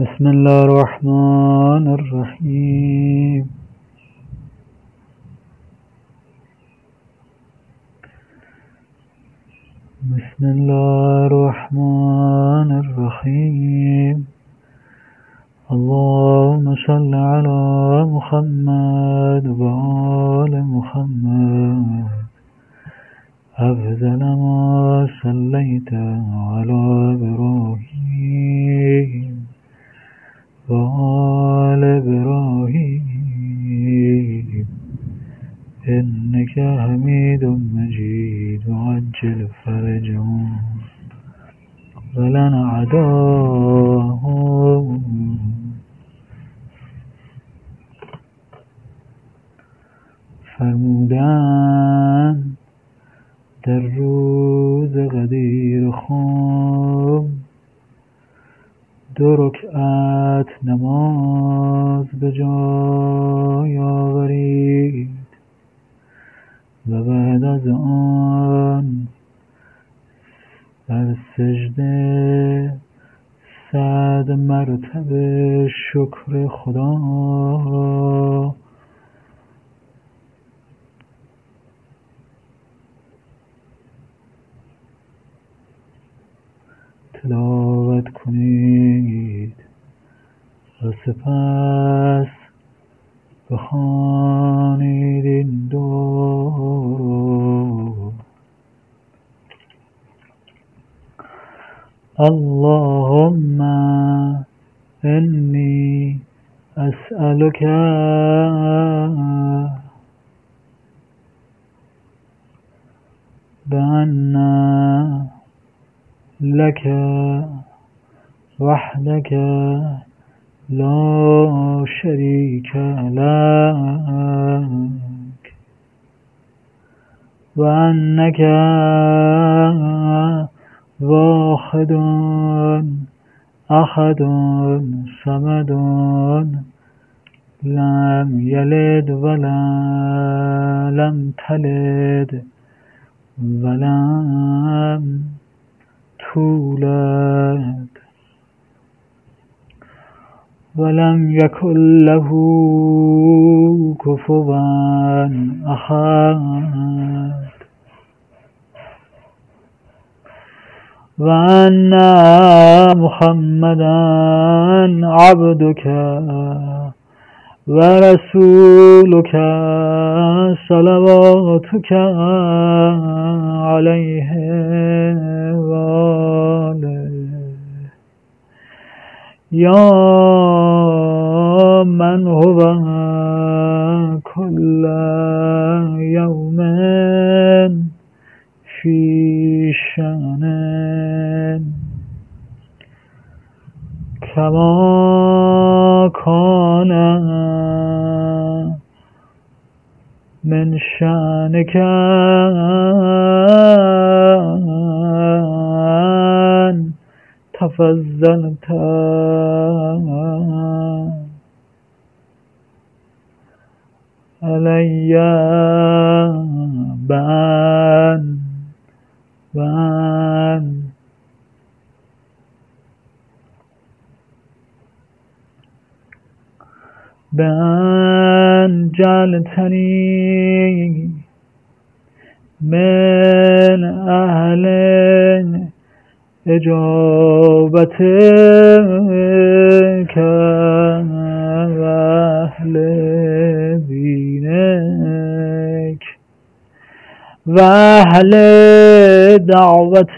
بسم الله الرحمن الرحیم بسم الله الرحمن الرحیم اللهم صل على محمد وآل محمد. أفضل ما صليت على إبراهيم. وآل إبراهيم إنك حميد مجيد وعجل فرجهم ولنا عداهم فرمودن در روز قدیر خم دو رکعت نماز به جای آورید و بعد از آن در سجده صد مرتبه شکر خدا سپس بخوانید این دو اللهم إني أسألك بأن لك وحدك لا شريك لك. وأنك واحد أحد صمد لم يلد ولم تلد ولم تولد. ولم يكن له كفوا أحد. وأن محمدا عبدك ورسولك صلواتك عليه وآله. يا من هو كل يوم في شأن. كما كان من شأنك أن تفزنت علي بان بان. بان جعلتني من أهلي أهل إجابتك وأهل دينك وأهل دعوتك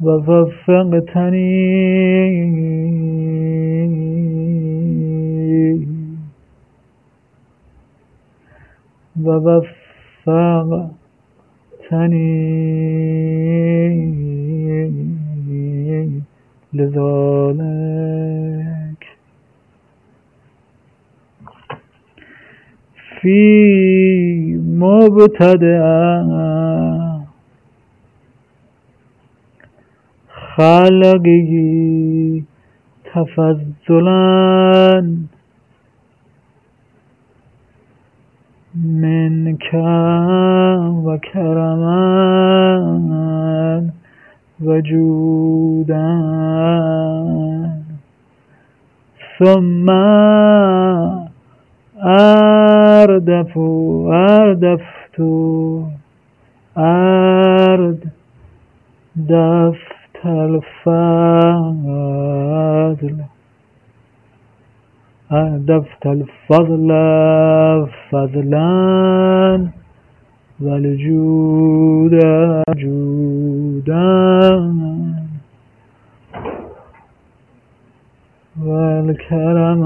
ووفقتني ووفقتني لذلك في مبتدأ خلقه تفضلا. منك وكرما وجودا ثم أردف أردفت أرد دفت الفضل. أردفت الفضل فضلا والجود جودا والكرم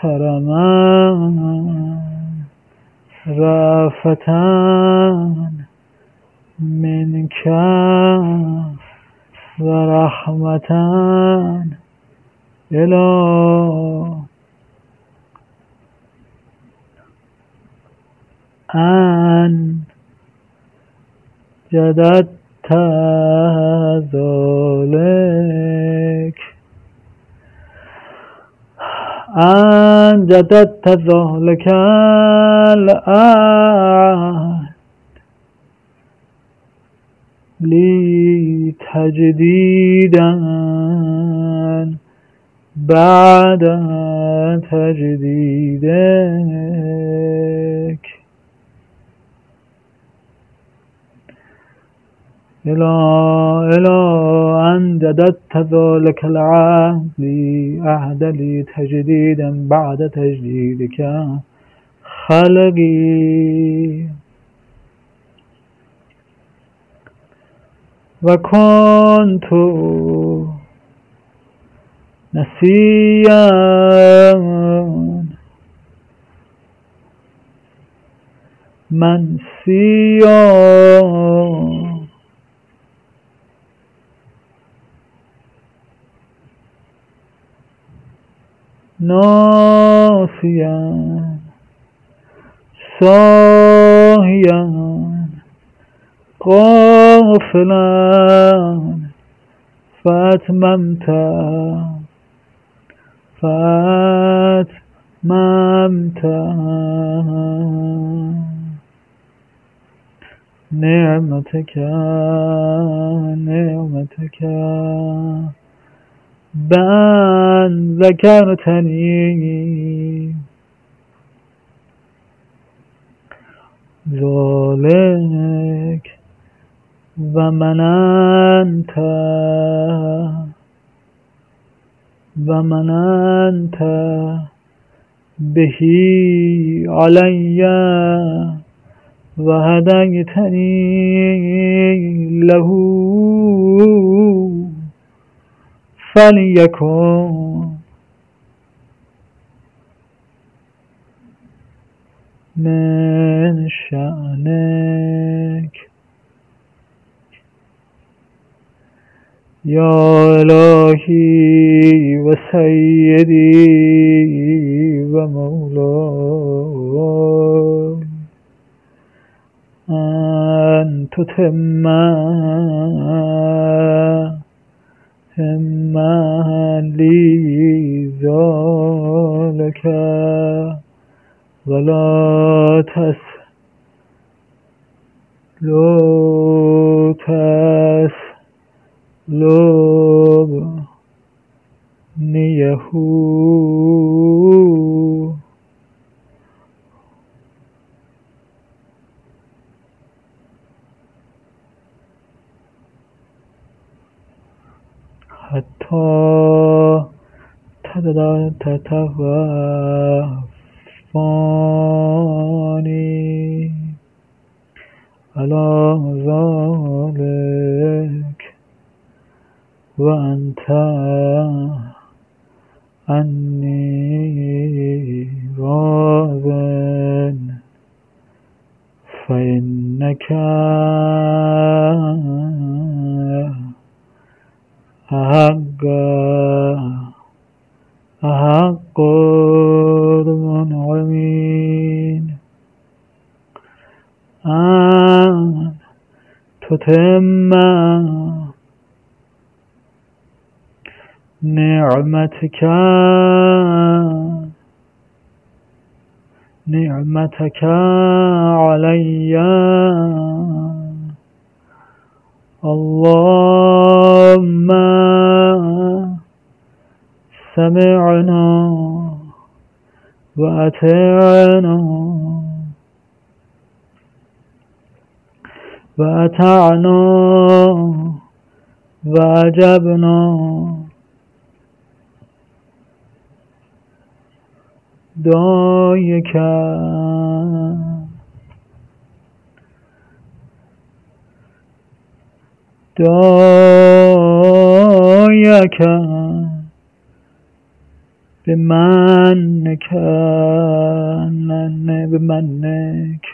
كرما رافتان منك ورحمتان إلى أن جددت ذلك أن جددت ذلك الآن لي تجديدا بعد تجديدك إلى إلى أن جددت ذلك العهد عهد لي تجديدا بعد تجديدك خلقي وكنت نسيا منسيا ناسيا صاهيا غافلا فاتممت فاتممت نعمتك نعمتك بأن ذكرتني ذلك ومننت ومننت به علي وهديتني له فليكن من شأنك يا إلهي وسيدي ومولاي أن تتم همّا لي ذلك ولا تس تس لب نیهو حتی تتوفاني على ذلك وأنت عني راض فإنك أحق أحق المنعمين. أن تتم نعمتك. نعمتك علي. اللهم سمعنا وأطعنا وأطعنا وأجبنا دعایك دعایك بمنك بمنك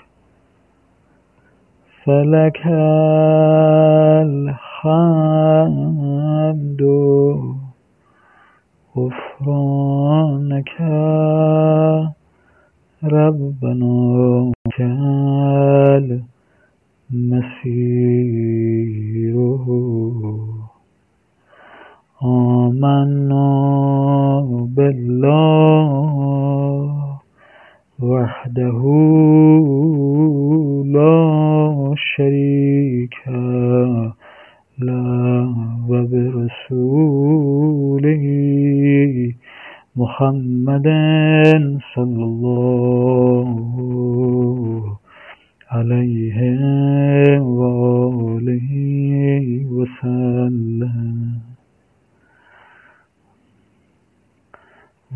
فلك الحمد. غفرانك ربنا المسير آمنا بالله وحده لا شريك له وبرسوله محمد صلى الله عليه وآله وسلم.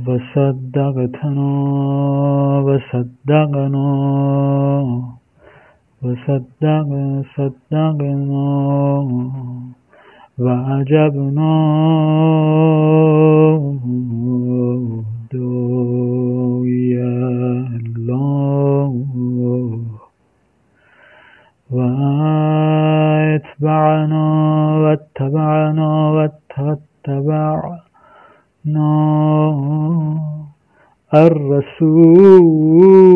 وصدقتنا وصدقنا وصدق صدقنا وعجبنا دعي الله. وأتبعنا واتبعنا واتبعنا الرسول.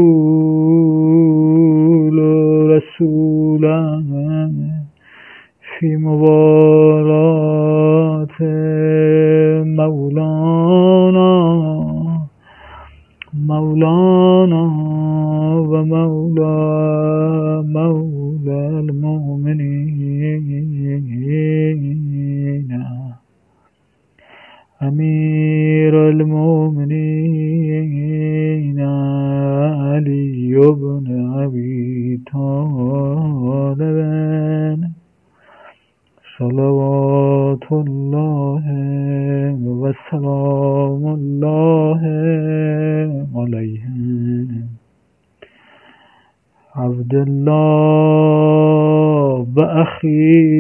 بأخي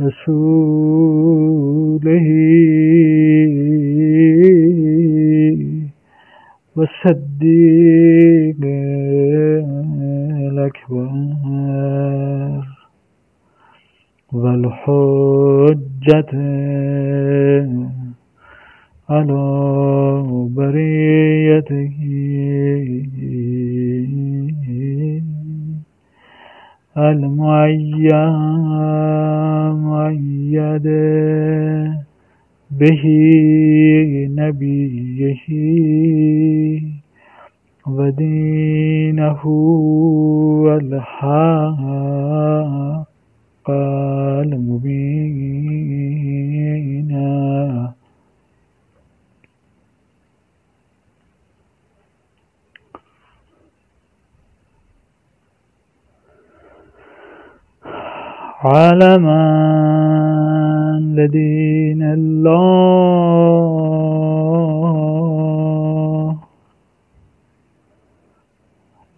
رسوله. والصديق الأكبر والحجة على المؤيد به نبيه ودينه الحق المبين. على من لدينا الله.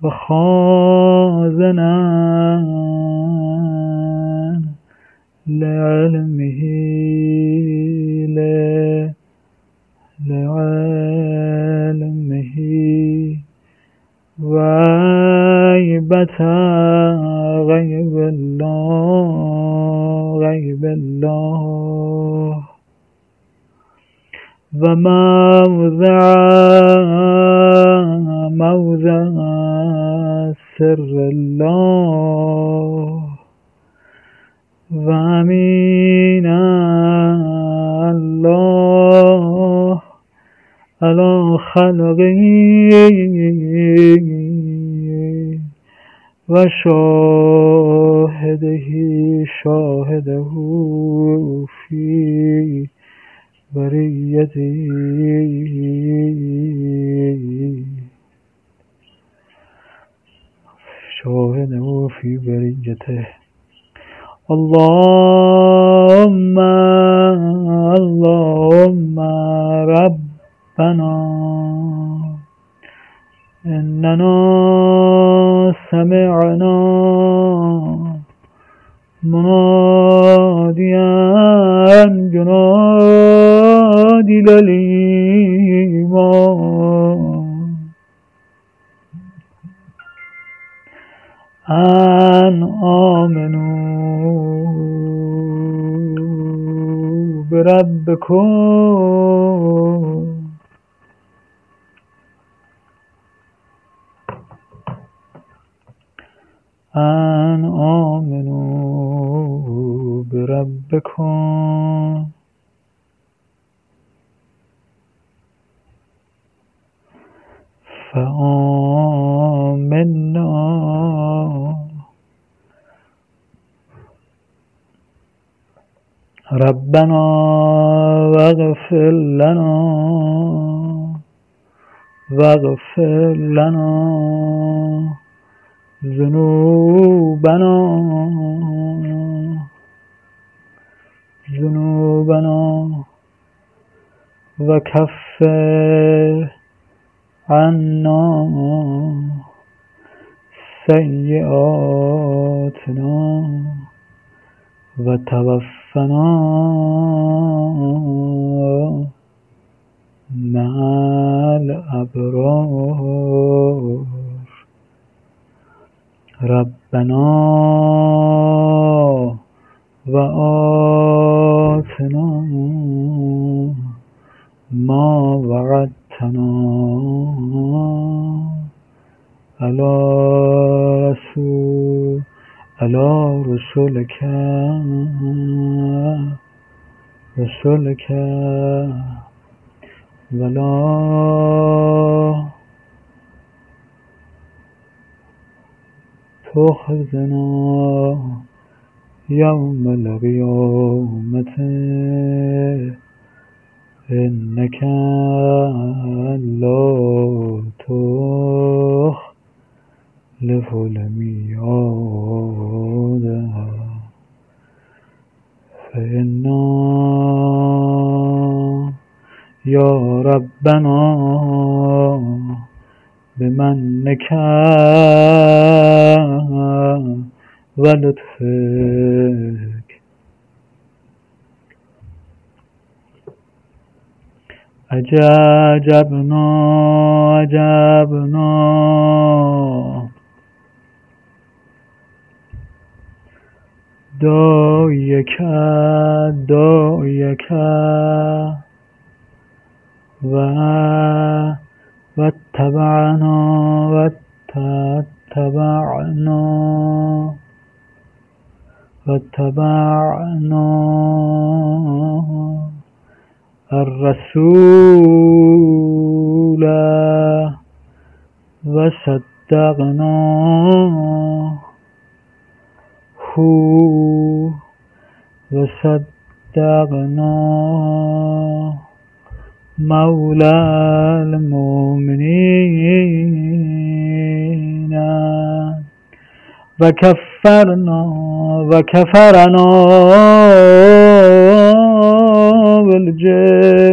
بخازنا وشاهد شاهده شاهده في بريته شاهده في بريته اللهم اللهم ربنا إننا سمعنا مناديا ينادي للإيمان؟ أن آمنوا بربكم. بربكم فآمنا. ربنا واغفر لنا. واغفر لنا ذنوبنا. ذنوبنا وكفر عنا سيئاتنا وتوفنا مع الأبرار ربنا وآتنا ما وعدتنا على رسول على رسولك رسولك ولا تخزنا يوم القيامة إنك لا تخلف الميعاد فإنا يا ربنا بمنك ولطفك عجبنا عجبنا. دعيك دعيك و واتبعنا واتبعنا واتبعنا الرسول وصدقناه وصدقناه مولى المؤمنين. وكفرنا وكفرنا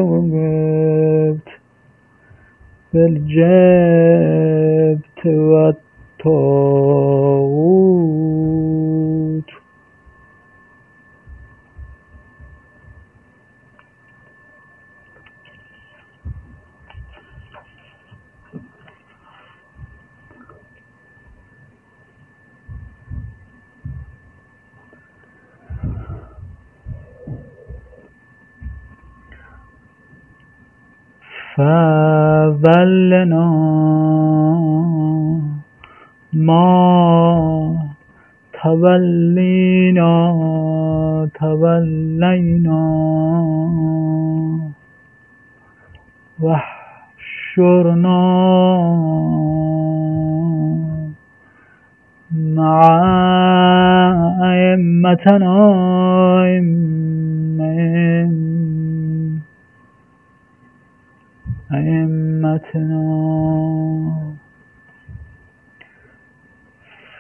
بالجبت بالجبت والطاغوت فظلنا ما تولينا تولينا واحشرنا مع أئمتنا أئم- أئمتنا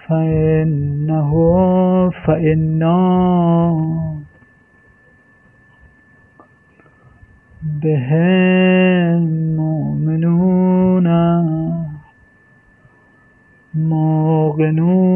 فإنه فإنا بهم مؤمنون موقنون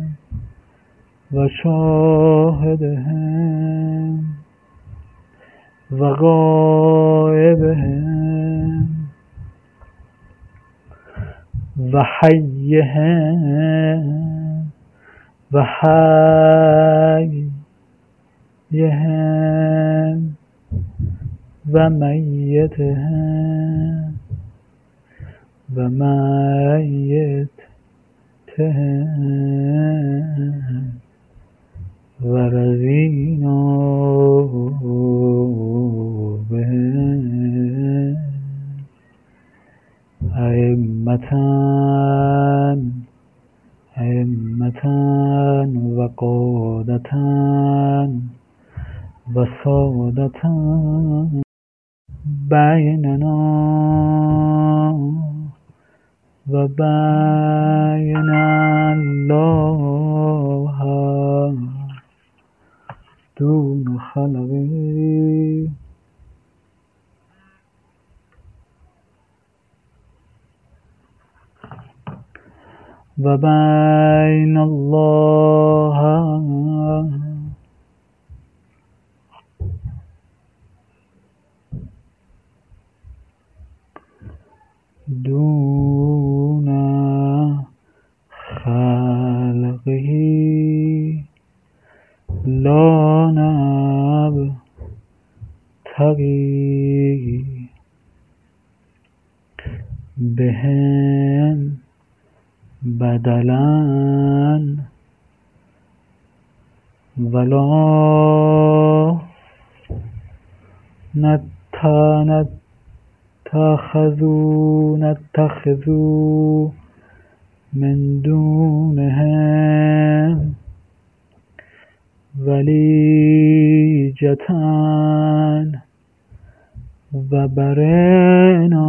بسرهم وعلانيتهم يدهم وشاهدهم وغائبهم وحيهم وحيهم وميتهم وميتهم ورضينا بهم أئمة أئمة وقادة وسادة بيننا وبين الله. دون خلقه وبين الله دون خلقه. لا نبتغي بهم بدلا ولا نتخذوا نتخذوا من دونهم وليجة وبرئنا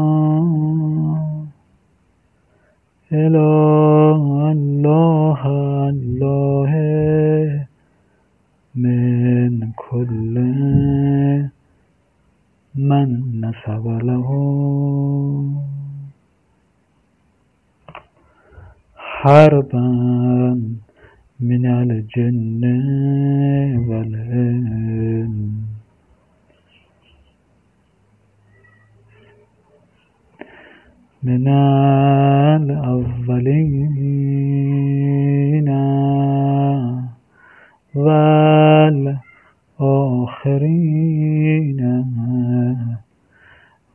إلى الله الله من كل من نسب له حربا من الجن والإنس من الأولين والآخرين.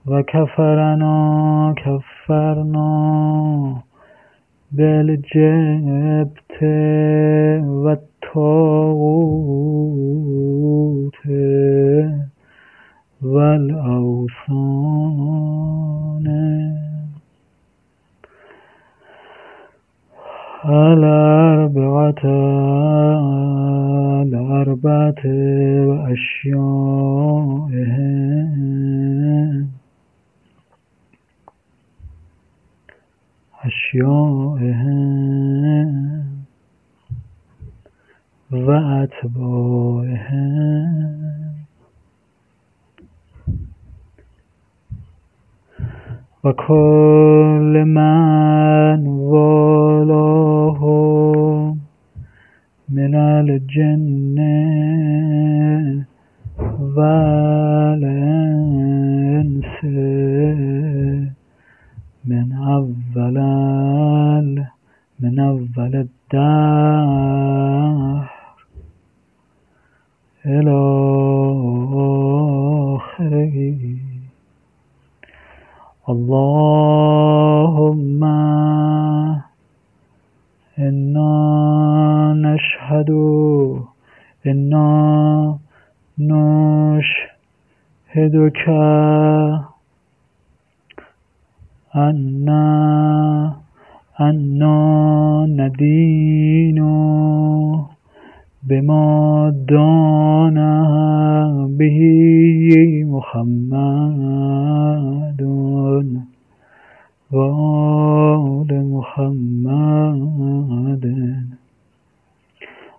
وكفرنا كفرنا بالجبت والطاغوت والأوثان الأربعة الأربعة وأشيائهم أشيائهم وأتباعهم وكل من والاهم من الجن والإنس من أفضل من أفضل الدهر. إلى آخره. اللهم إنا نشهد إنا نشهدك أنا أنا ندين بما دانا به محمد وآل محمد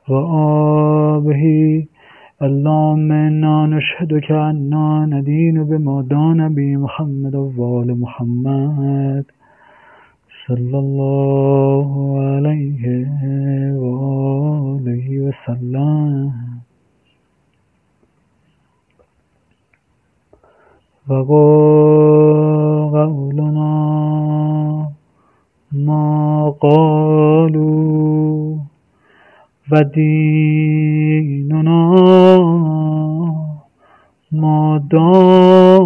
وآبه اللهم إنا نشهدك أنا ندين بما دان به محمد وآل محمد صلى الله عليه وآله وسلم. وقولنا ما قالوا وديننا ما dans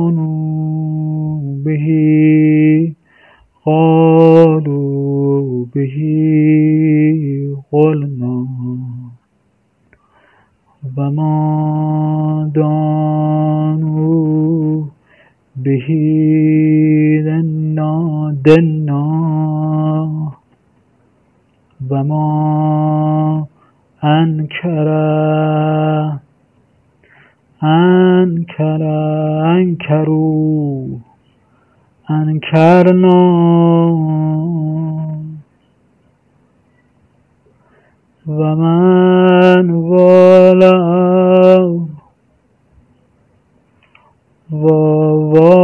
whoa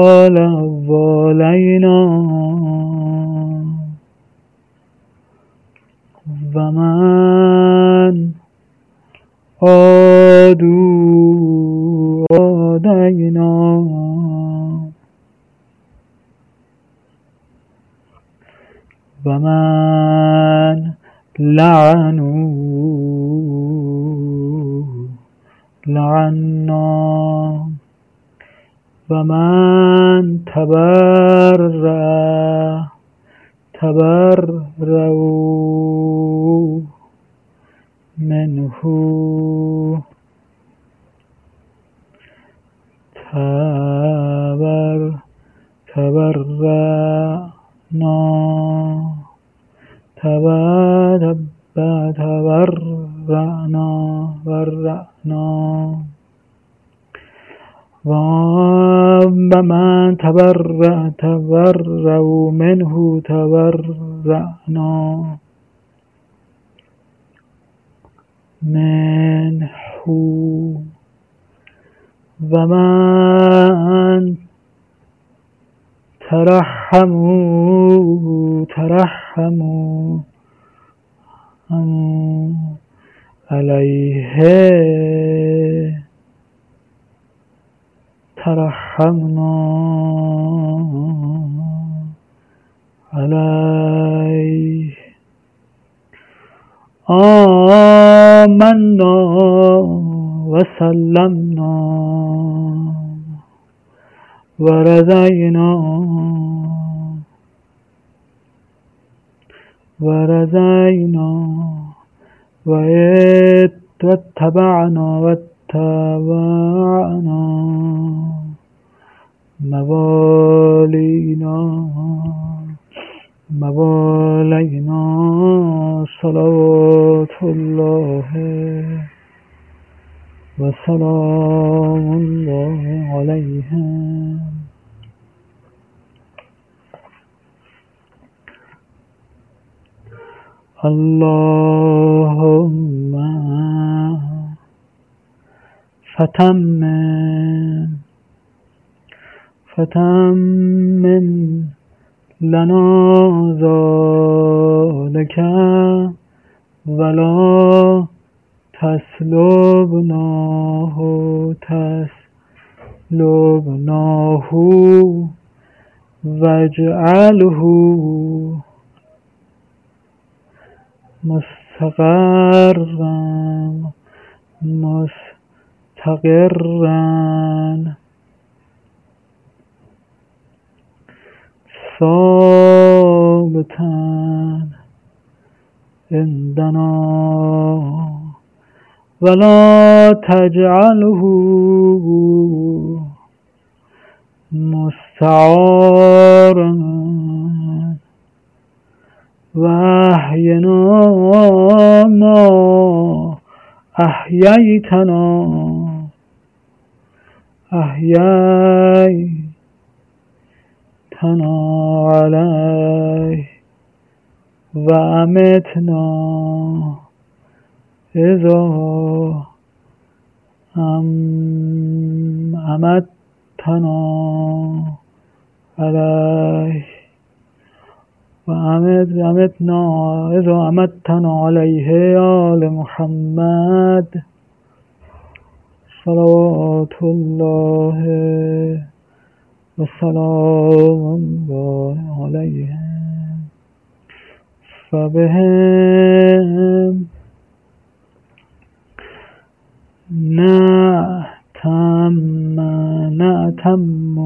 ومن تبرأ تبرأوا منه تبرأنا منه ومن ترحموا ترحموا. عليه ترحمنا عليه آمنا وسلمنا ورضينا ورضينا واتبعنا واتبعنا موالينا موالينا صلوات الله وسلام الله عليهم اللهم فتمم فتمم لنا ذلك ولا تسلبناه تسلبناه واجعله مستقرا مستقرا ثابتا عندنا. ولا تجعله مستعارا. وأحينا ما أحييتنا أحييتنا عليه وأمتنا إذا أم أمتنا عليه وأمتنا إذا أمتنا عليه آل محمد. صلوات الله وسلام الله عليهم فبهم نأتم نأتم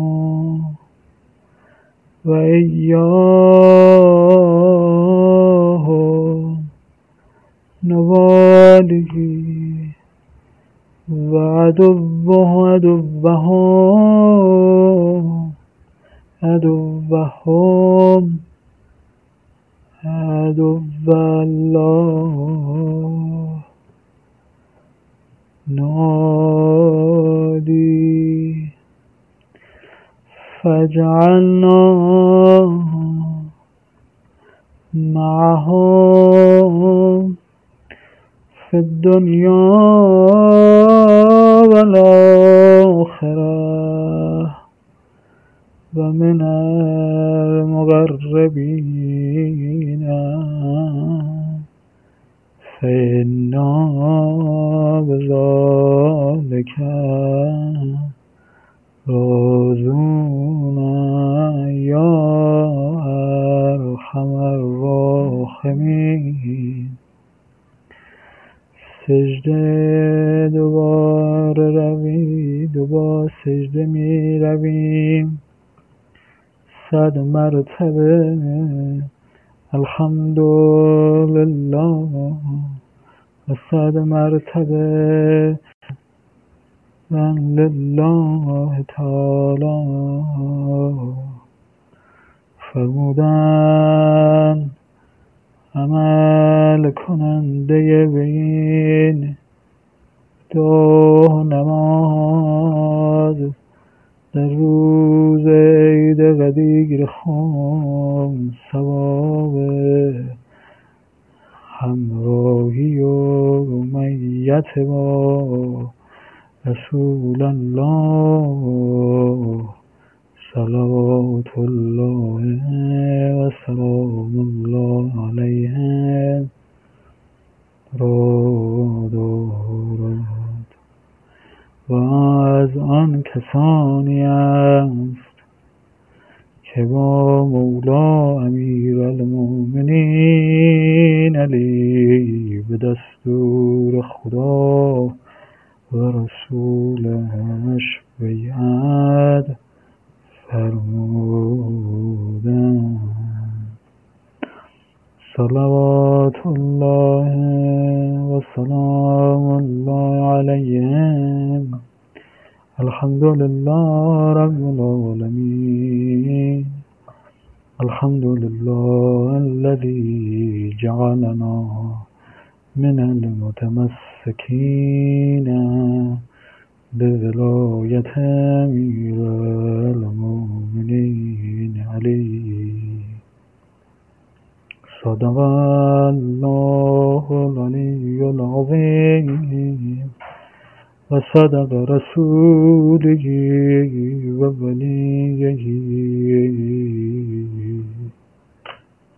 وإياه نوالي وعدوه عدوهم عدوهم عدو الله. نادي. فجعلنا معهم في الدنيا والآخرة. ومن المغربين فإنا بذلك راضون يا أرحم الراحمين. سجده دوباره روید و با سجده می رویم صد مرتبه الحمدلله و صد مرتبه من لله تعالی. فرمودن عمل کننده به این دو نماز در روز عید قدیر خون ثواب همراهی و میت با رسول الله. صلوات الله و سلام الله علیه راد. و از آن کسانی است که با مولا امیر المؤمنین علی به دستور خدا و رسولش بیعت صلوات الله و سلام الله علیهم الحمد لله رب العالمين. الحمد لله الذي جعلنا من المتمسكين. بولاية أمير المؤمنين علي صدق الله العلي العظيم وصدق رسوله ووليه